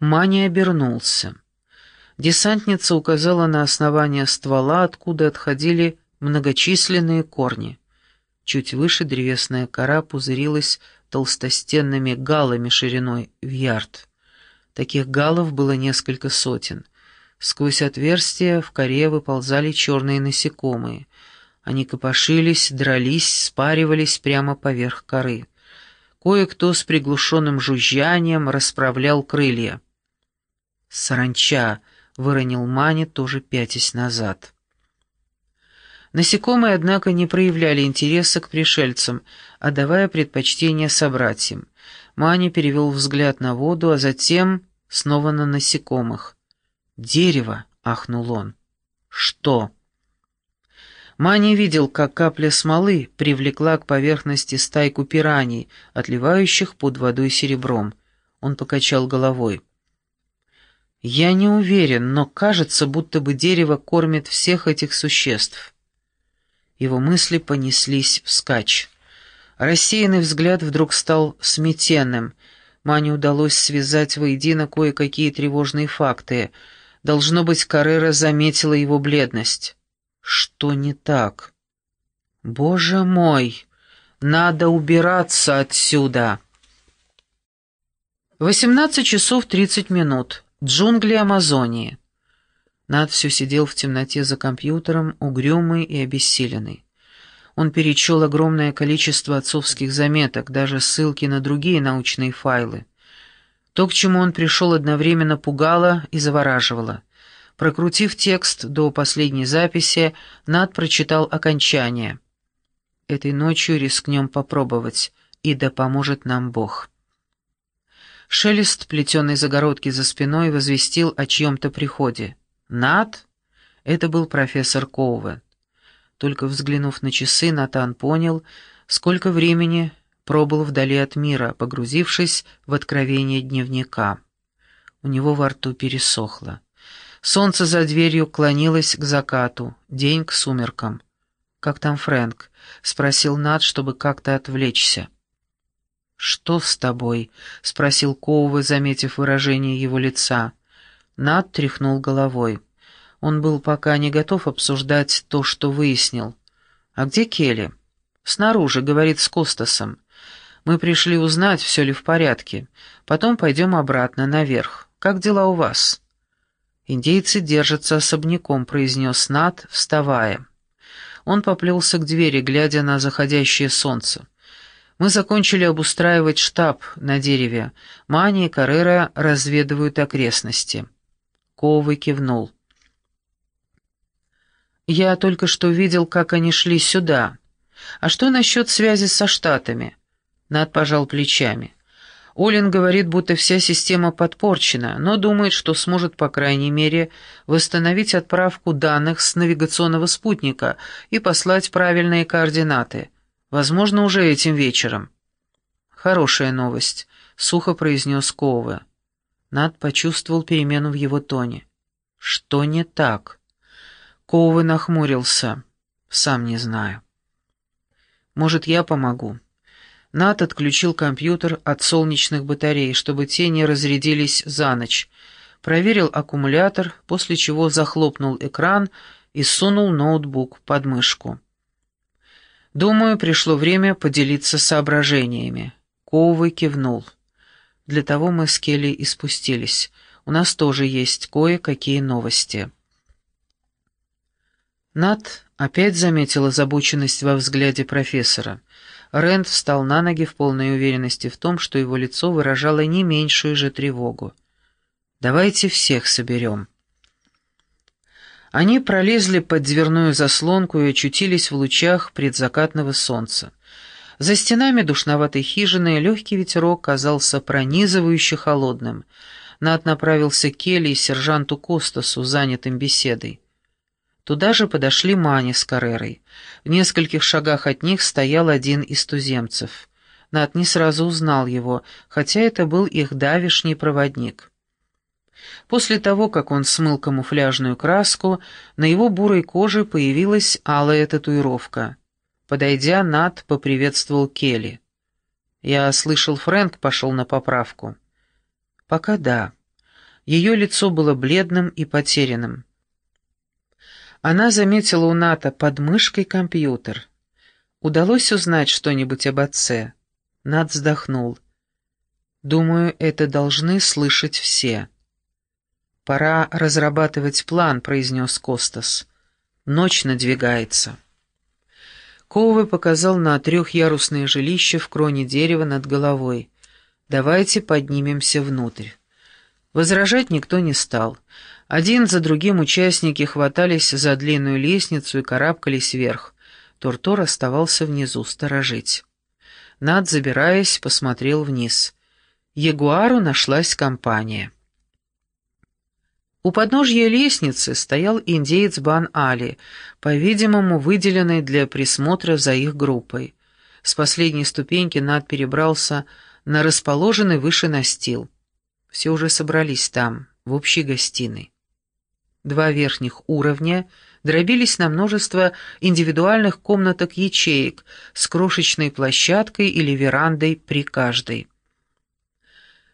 Мани обернулся. Десантница указала на основание ствола, откуда отходили многочисленные корни. Чуть выше древесная кора пузырилась толстостенными галами шириной в ярд. Таких галов было несколько сотен. Сквозь отверстия в коре выползали черные насекомые. Они копошились, дрались, спаривались прямо поверх коры. Кое-кто с приглушенным жужжанием расправлял крылья. «Саранча!» — выронил Мани, тоже пятясь назад. Насекомые, однако, не проявляли интереса к пришельцам, отдавая предпочтение собратьям. Мани перевел взгляд на воду, а затем снова на насекомых. «Дерево!» — ахнул он. «Что?» Мани видел, как капля смолы привлекла к поверхности стайку пираний, отливающих под водой серебром. Он покачал головой. «Я не уверен, но кажется, будто бы дерево кормит всех этих существ». Его мысли понеслись вскачь. Рассеянный взгляд вдруг стал сметенным. Мане удалось связать воедино кое-какие тревожные факты. Должно быть, Каррера заметила его бледность. Что не так? Боже мой! Надо убираться отсюда! Восемнадцать часов тридцать минут. Джунгли Амазонии. Над все сидел в темноте за компьютером, угрюмый и обессиленный. Он перечел огромное количество отцовских заметок, даже ссылки на другие научные файлы. То, к чему он пришел, одновременно пугало и завораживало. Прокрутив текст до последней записи, Над прочитал окончание. «Этой ночью рискнем попробовать, и да поможет нам Бог». Шелест плетеной загородки за спиной возвестил о чьем-то приходе. «Нат?» Это был профессор Коувен. Только взглянув на часы, Натан понял, сколько времени пробыл вдали от мира, погрузившись в откровение дневника. У него во рту пересохло. Солнце за дверью клонилось к закату, день к сумеркам. «Как там Фрэнк?» — спросил Нат, чтобы как-то отвлечься. «Что с тобой?» — спросил Коувы, заметив выражение его лица. Над тряхнул головой. Он был пока не готов обсуждать то, что выяснил. «А где Келли?» «Снаружи», — говорит с Костасом. «Мы пришли узнать, все ли в порядке. Потом пойдем обратно, наверх. Как дела у вас?» «Индейцы держатся особняком», — произнес Над, вставая. Он поплелся к двери, глядя на заходящее солнце. «Мы закончили обустраивать штаб на дереве. Мани и Каррера разведывают окрестности». Ковый кивнул. «Я только что видел, как они шли сюда. А что насчет связи со Штатами?» Над пожал плечами. Олин говорит, будто вся система подпорчена, но думает, что сможет, по крайней мере, восстановить отправку данных с навигационного спутника и послать правильные координаты. Возможно, уже этим вечером. «Хорошая новость», — сухо произнес Ковы. Над почувствовал перемену в его тоне. «Что не так?» Коувы нахмурился. «Сам не знаю». «Может, я помогу?» Над отключил компьютер от солнечных батарей, чтобы те не разрядились за ночь. Проверил аккумулятор, после чего захлопнул экран и сунул ноутбук под мышку. «Думаю, пришло время поделиться соображениями». Коувы кивнул. Для того мы с Келли и спустились. У нас тоже есть кое-какие новости». Нат опять заметила озабоченность во взгляде профессора. Рэнд встал на ноги в полной уверенности в том, что его лицо выражало не меньшую же тревогу. «Давайте всех соберем». Они пролезли под дверную заслонку и очутились в лучах предзакатного солнца. За стенами душноватой хижины легкий ветерок казался пронизывающе холодным. Над направился к Келли и сержанту Костасу, занятым беседой. Туда же подошли Мани с Карерой. В нескольких шагах от них стоял один из туземцев. Над не сразу узнал его, хотя это был их давишний проводник. После того, как он смыл камуфляжную краску, на его бурой коже появилась алая татуировка — Подойдя, Нат поприветствовал Келли. «Я слышал, Фрэнк пошел на поправку». «Пока да. Ее лицо было бледным и потерянным. Она заметила у Ната под мышкой компьютер. Удалось узнать что-нибудь об отце? Нат вздохнул. «Думаю, это должны слышать все». «Пора разрабатывать план», — произнес Костас. «Ночь надвигается». Ковы показал на трехъярусное жилище в кроне дерева над головой. «Давайте поднимемся внутрь». Возражать никто не стал. Один за другим участники хватались за длинную лестницу и карабкались вверх. Тортор оставался внизу сторожить. Над, забираясь, посмотрел вниз. Ягуару нашлась компания. У подножья лестницы стоял индеец Бан-Али, по-видимому, выделенный для присмотра за их группой. С последней ступеньки Над перебрался на расположенный выше настил. Все уже собрались там, в общей гостиной. Два верхних уровня дробились на множество индивидуальных комнаток-ячеек с крошечной площадкой или верандой при каждой.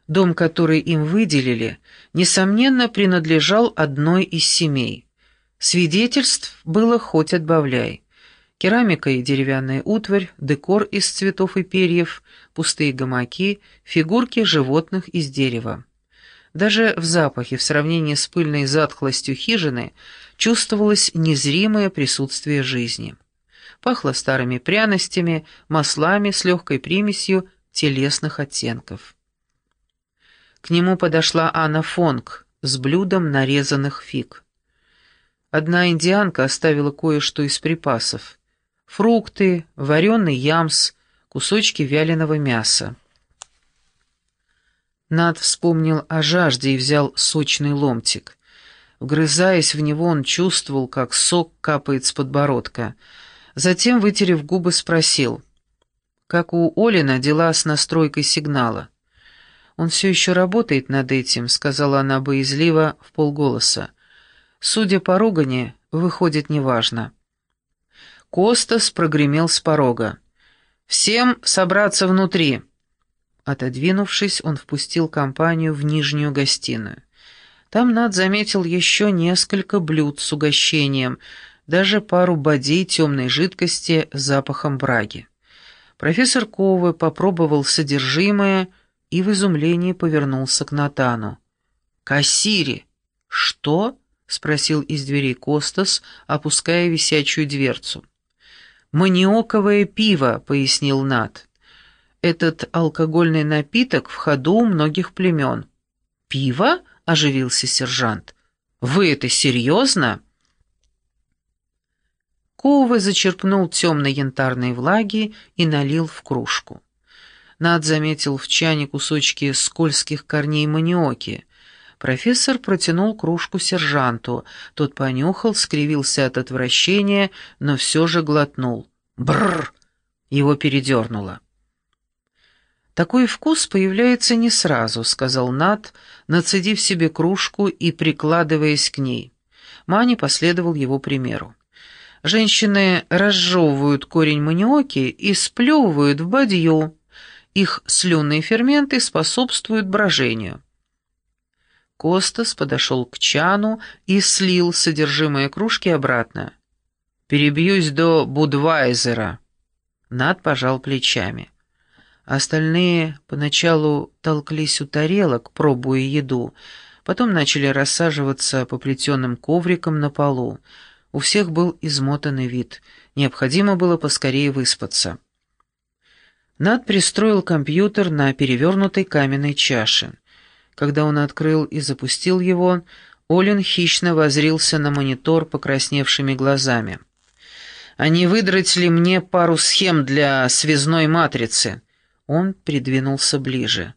Дом, который им выделили, несомненно, принадлежал одной из семей. Свидетельств было хоть отбавляй. Керамика и деревянная утварь, декор из цветов и перьев, пустые гамаки, фигурки животных из дерева. Даже в запахе, в сравнении с пыльной затхлостью хижины, чувствовалось незримое присутствие жизни. Пахло старыми пряностями, маслами с легкой примесью телесных оттенков. К нему подошла Анна Фонг с блюдом нарезанных фиг. Одна индианка оставила кое-что из припасов. Фрукты, вареный ямс, кусочки вяленого мяса. Над вспомнил о жажде и взял сочный ломтик. Вгрызаясь в него, он чувствовал, как сок капает с подбородка. Затем, вытерев губы, спросил, как у Олина дела с настройкой сигнала. «Он все еще работает над этим», — сказала она боязливо в полголоса. «Судя по ругани, выходит неважно». Костас прогремел с порога. «Всем собраться внутри!» Отодвинувшись, он впустил компанию в нижнюю гостиную. Там Над заметил еще несколько блюд с угощением, даже пару бодей темной жидкости с запахом браги. Профессор Ковы попробовал содержимое — и в изумлении повернулся к Натану. «Кассири!» «Что?» — спросил из дверей Костас, опуская висячую дверцу. «Маниоковое пиво», — пояснил Нат. «Этот алкогольный напиток в ходу у многих племен». «Пиво?» — оживился сержант. «Вы это серьезно?» Ковы зачерпнул темной янтарной влаги и налил в кружку. Над заметил в чане кусочки скользких корней маниоки. Профессор протянул кружку сержанту. Тот понюхал, скривился от отвращения, но все же глотнул. Бррр! Его передернуло. «Такой вкус появляется не сразу», — сказал Над, нацедив себе кружку и прикладываясь к ней. Мани последовал его примеру. Женщины разжевывают корень маниоки и сплевывают в бадью. Их слюнные ферменты способствуют брожению. Костас подошел к чану и слил содержимое кружки обратно. «Перебьюсь до Будвайзера». Над пожал плечами. Остальные поначалу толклись у тарелок, пробуя еду, потом начали рассаживаться по плетеным коврикам на полу. У всех был измотанный вид, необходимо было поскорее выспаться. Над пристроил компьютер на перевернутой каменной чаше. Когда он открыл и запустил его, Олин хищно возрился на монитор покрасневшими глазами. «А не выдрать ли мне пару схем для связной матрицы?» Он придвинулся ближе.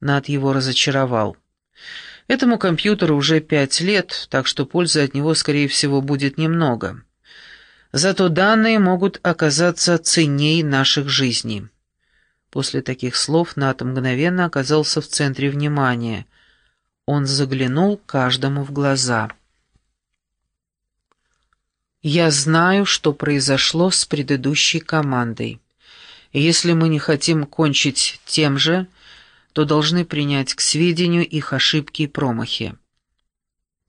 Над его разочаровал. Этому компьютеру уже пять лет, так что пользы от него, скорее всего, будет немного. Зато данные могут оказаться ценней наших жизней. После таких слов Нат мгновенно оказался в центре внимания. Он заглянул каждому в глаза. «Я знаю, что произошло с предыдущей командой. Если мы не хотим кончить тем же, то должны принять к сведению их ошибки и промахи.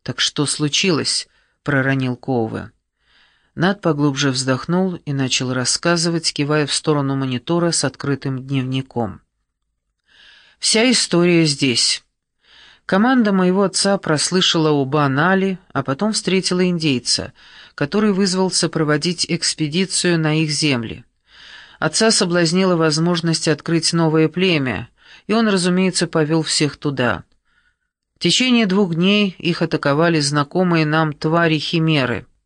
«Так что случилось?» — проронил Коуве. Над поглубже вздохнул и начал рассказывать, кивая в сторону монитора с открытым дневником. «Вся история здесь». Команда моего отца прослышала об Анали, а потом встретила индейца, который вызвался проводить экспедицию на их земли. Отца соблазнила возможность открыть новое племя, и он, разумеется, повел всех туда. В течение двух дней их атаковали знакомые нам твари-химеры —